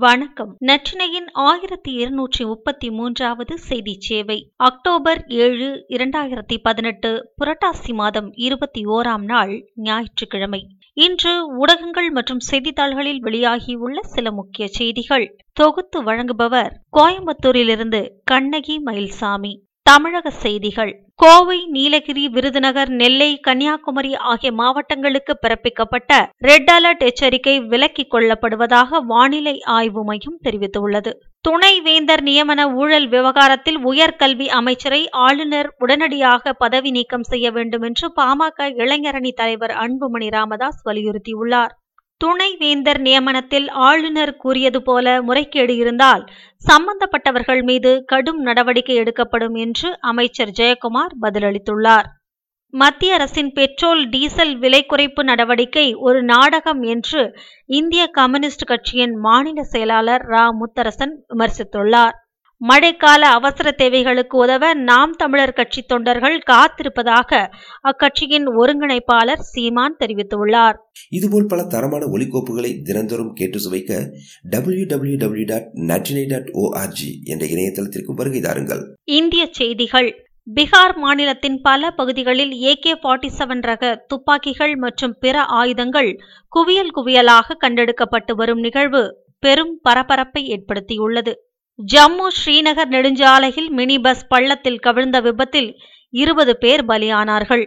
வணக்கம். நற்றினையின் ஆயிரத்தி இருநூற்றி முப்பத்தி மூன்றாவது செய்தி சேவை. அக்டோபர் ஏழு இரண்டாயிரத்தி பதினெட்டு புரட்டாசி மாதம் இருபத்தி ஓராம் நாள் ஞாயிற்றுக்கிழமை. இன்று ஊடகங்கள் மற்றும் செய்தித்தாள்களில் வெளியாகியுள்ள சில முக்கிய செய்திகள். தொகுத்து வழங்குபவர் கோயம்புத்தூரிலிருந்து கண்ணகி மயில்சாமி. தமிழக செய்திகள். கோவை நீலகிரி விருதுநகர் நெல்லை கன்னியாகுமரி ஆகிய மாவட்டங்களுக்கு பிறப்பிக்கப்பட்ட ரெட் அலர்ட் எச்சரிக்கை விலக்கிக் கொள்ளப்படுவதாக வானிலை ஆய்வு மையம் தெரிவித்துள்ளது. துணைவேந்தர் நியமன ஊழல் விவகாரத்தில் உயர்கல்வி அமைச்சரை ஆளுநர் உடனடியாக பதவி நீக்கம் செய்ய வேண்டும் என்று பாமக இளைஞரணி தலைவர் அன்புமணி ராமதாஸ் வலியுறுத்தியுள்ளார். துணைவேந்தர் நியமனத்தில் ஆளுநர் கூறியது போல முறைகேடு இருந்தால் சம்பந்தப்பட்டவர்கள் மீது கடும் நடவடிக்கை எடுக்கப்படும் என்று அமைச்சர் ஜெயக்குமார் பதிலளித்துள்ளார். மத்திய அரசின் பெட்ரோல் டீசல் விலை குறைப்பு நடவடிக்கை ஒரு நாடகம் என்று இந்திய கம்யூனிஸ்ட் கட்சியின் மாநில செயலாளர் ரா. முத்தரசன் விமர்சித்துள்ளார். மழைக்கால அவசர தேவைகளுக்கு உதவ நாம் தமிழர் கட்சி தொண்டர்கள் காத்திருப்பதாக அக்கட்சியின் ஒருங்கிணைப்பாளர் சீமான் தெரிவித்துள்ளார். இதுபோல் பல தரமான ஒலிக்கோப்புகளை தினந்தோறும் கேட்டு சுவைக்க W W W dot Natrinai dot O R G என்ற இணையதளத்திற்கு வருகை தாருங்கள். இந்திய செய்திகள். பீகார் மாநிலத்தின் பல பகுதிகளில் ஏகே ஃபார்ட்டி செவன் ரக துப்பாக்கிகள் மற்றும் பிற ஆயுதங்கள் குவியல் குவியலாக கண்டெடுக்கப்பட்டு வரும் நிகழ்வு பெரும் பரபரப்பை ஏற்படுத்தியுள்ளது. ஜம்மு ஸ்ரீநகர் நெடுஞ்சாலையில் மினி பஸ் பள்ளத்தில் கவிழ்ந்த விபத்தில் இருபது பேர் பலியானார்கள்.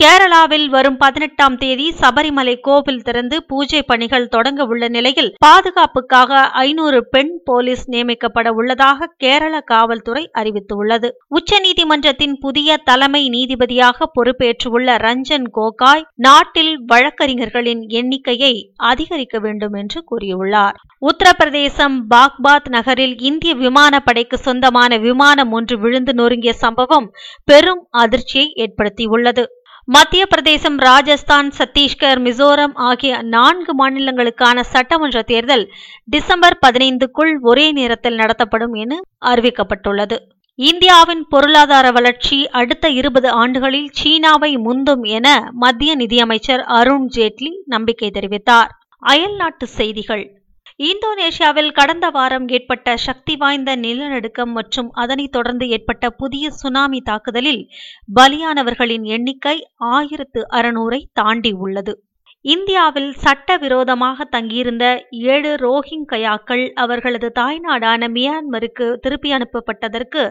கேரளாவில் வரும் பதினெட்டாம் தேதி சபரிமலை கோவில் திறந்து பூஜை பணிகள் தொடங்க உள்ள நிலையில் பாதுகாப்புக்காக ஐநூறு பெண் போலீஸ் நியமிக்கப்பட உள்ளதாக கேரள காவல்துறை அறிவித்துள்ளது. உச்சநீதிமன்றத்தின் புதிய தலைமை நீதிபதியாக பொறுப்பேற்றுள்ள ரஞ்சன் கோகாய் நாட்டில் வழக்கறிஞர்களின் எண்ணிக்கையை அதிகரிக்க வேண்டும் என்று கூறியுள்ளார். உத்தரப்பிரதேசம் பாக்பாத் நகரில் இந்திய விமானப்படைக்கு சொந்தமான விமானம் ஒன்று விழுந்து நொறுங்கிய சம்பவம் பெரும் அதிர்ச்சியை ஏற்படுத்தியுள்ளது. மத்திய பிரதேசம் ராஜஸ்தான் சத்தீஸ்கர் மிசோரம் ஆகிய நான்கு மாநிலங்களுக்கான சட்டமன்ற தேர்தல் டிசம்பர் பதினைந்துக்குள் ஒரே நேரத்தில் நடத்தப்படும் என அறிவிக்கப்பட்டுள்ளது. இந்தியாவின் பொருளாதார வளர்ச்சி அடுத்த இருபது ஆண்டுகளில் சீனாவை முந்தும் என மத்திய நிதியமைச்சர் அருண் ஜேட்லி நம்பிக்கை தெரிவித்தார். அயல்நாட்டு செய்திகள். இந்தோனேஷியாவில் கடந்த வாரம் ஏற்பட்ட சக்தி வாய்ந்த நிலநடுக்கம் மற்றும் அதனைத் தொடர்ந்து ஏற்பட்ட புதிய சுனாமி தாக்குதலில் பலியானவர்களின் எண்ணிக்கை ஆயிரத்து அறுநூறை தாண்டி உள்ளது. இந்தியாவில் சட்டவிரோதமாக தங்கியிருந்த ஏழு ரோஹிங்கயாக்கள் அவர்களது தாய்நாடான மியான்மருக்கு திருப்பி அனுப்பப்பட்டதற்கு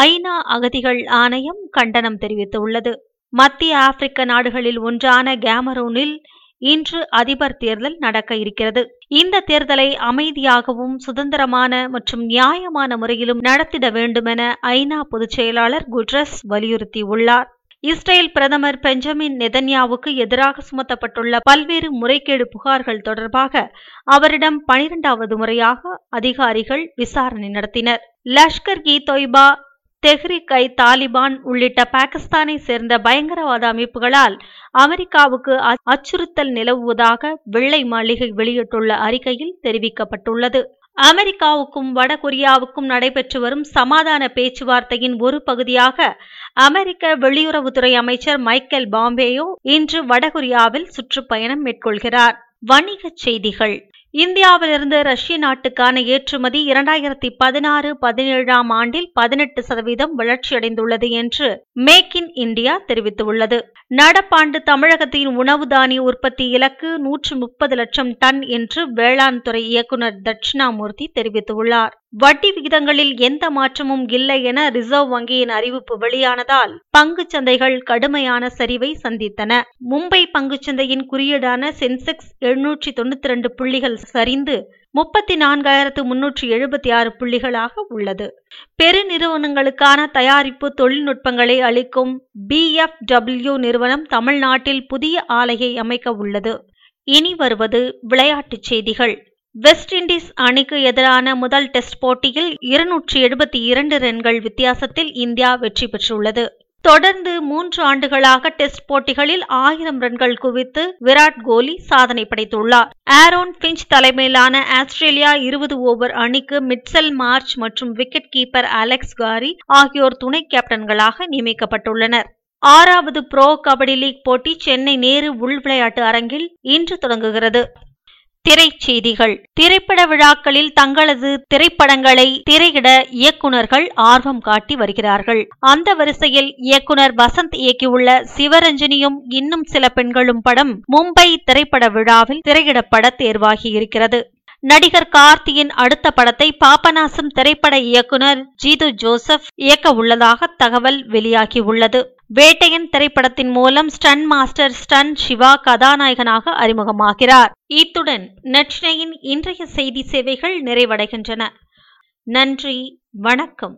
ஐநா அகதிகள் ஆணையம் கண்டனம் தெரிவித்துள்ளது. மத்திய ஆப்பிரிக்க நாடுகளில் ஒன்றான கேமரூனில் இன்று அதிபர் தேர்தல் நடக்க இருக்கிறது. இந்த தேர்தலை அமைதியாகவும் சுதந்திரமான மற்றும் நியாயமான முறையிலும் நடத்திட வேண்டுமென ஐநா பொதுச் செயலாளர் குட்ரஸ் வலியுறுத்தியுள்ளார். இஸ்ரேல் பிரதமர் பெஞ்சமின் நெதன்யாவுக்கு எதிராக சுமத்தப்பட்டுள்ள பல்வேறு முறைகேடு புகார்கள் தொடர்பாக அவரிடம் பனிரெண்டாவது முறையாக அதிகாரிகள் விசாரணை நடத்தினர். லஷ்கர் இ தொய்பா தெஹ்ரிக் ஐ தாலிபான் உள்ளிட்ட பாகிஸ்தானை சேர்ந்த பயங்கரவாத அமைப்புகளால் அமெரிக்காவுக்கு அச்சுறுத்தல் நிலவுவதாக வெள்ளை மாளிகை வெளியிட்டுள்ள அறிக்கையில் தெரிவிக்கப்பட்டுள்ளது. அமெரிக்காவுக்கும் வடகொரியாவுக்கும் நடைபெற்று வரும் சமாதான பேச்சுவார்த்தையின் ஒரு பகுதியாக அமெரிக்க வெளியுறவுத்துறை அமைச்சர் மைக்கேல் பாம்பேயோ இன்று வடகொரியாவில் சுற்றுப்பயணம் மேற்கொள்கிறார். வணிகச் செய்திகள். இந்தியாவிலிருந்து ரஷ்ய நாட்டுக்கான ஏற்றுமதி இரண்டாயிரத்தி பதினாறு பதினேழாம் ஆண்டில் பதினெட்டு சதவீதம் வளர்ச்சியடைந்துள்ளது என்று மேக் இன் இந்தியா தெரிவித்துள்ளது. நடப்பாண்டு தமிழகத்தின் உணவு தானிய உற்பத்தி இலக்கு நூற்று முப்பது லட்சம் டன் என்று வேளாண் துறை இயக்குநர் தட்சிணாமூர்த்தி தெரிவித்துள்ளார். வட்டி விகிதங்களில் எந்த மாற்றமும் இல்லை என ரிசர்வ் வங்கியின் அறிவிப்பு வெளியானதால் பங்கு சந்தைகள் கடுமையான சரிவை சந்தித்தன. மும்பை பங்குச்சந்தையின் குறியீடான சென்செக்ஸ் எழுநூற்றி தொண்ணூத்தி ரெண்டு புள்ளிகள் சரிந்து முப்பத்தி நான்காயிரத்து முன்னூற்றி எழுபத்தி ஆறு புள்ளிகளாக உள்ளது. பெருநிறுவனங்களுக்கான தயாரிப்பு தொழில்நுட்பங்களை அளிக்கும் பி எஃப் டபிள்யூ நிறுவனம் தமிழ்நாட்டில் புதிய ஆலையை அமைக்க உள்ளது. இனி வருவது விளையாட்டுச் செய்திகள். வெஸ்ட் இண்டீஸ் அணிக்கு எதிரான முதல் டெஸ்ட் போட்டியில் இருநூற்றி எழுபத்தி இரண்டு ரன்கள் வித்தியாசத்தில் இந்தியா வெற்றி பெற்றுள்ளது. தொடர்ந்து மூன்று ஆண்டுகளாக டெஸ்ட் போட்டிகளில் ஆயிரம் ரன்கள் குவித்து விராட் கோலி சாதனை படைத்துள்ளார். ஆரோன் பிஞ்ச் தலைமையிலான ஆஸ்திரேலியா இருபது ஓவர் அணிக்கு மிட்சல் மார்ச் மற்றும் விக்கெட் கீப்பர் அலெக்ஸ் காரி ஆகியோர் துணை கேப்டன்களாக நியமிக்கப்பட்டுள்ளனர். ஆறாவது புரோ கபடி லீக் போட்டி சென்னை நேரு உள் விளையாட்டு அரங்கில் இன்று தொடங்குகிறது. திரைச்செய்திகள். திரைப்பட விழாக்களில் தங்களது திரைப்படங்களை திரையிட இயக்குனர்கள் ஆர்வம் காட்டி வருகிறார்கள். அந்த வரிசையில் இயக்குனர் வசந்த் இயக்கியுள்ள சிவரஞ்சனியும் இன்னும் சில பெண்களும் படம் மும்பை திரைப்பட விழாவில் திரையிடப்பட தேர்வாகி இருக்கிறது. நடிகர் கார்த்தியின் அடுத்த படத்தை பாபநாசம் திரைப்பட இயக்குனர் ஜீது ஜோசப் இயக்க உள்ளதாக தகவல் வெளியாகியுள்ளது. வேட்டையன் திரைப்படத்தின் மூலம் ஸ்டன் மாஸ்டர் ஸ்டன் சிவா கதாநாயகனாக அறிமுகமாகிறார். இத்துடன் நற்றினையின் இன்றைய செய்தி சேவைகள் நிறைவடைகின்றன. நன்றி வணக்கம்.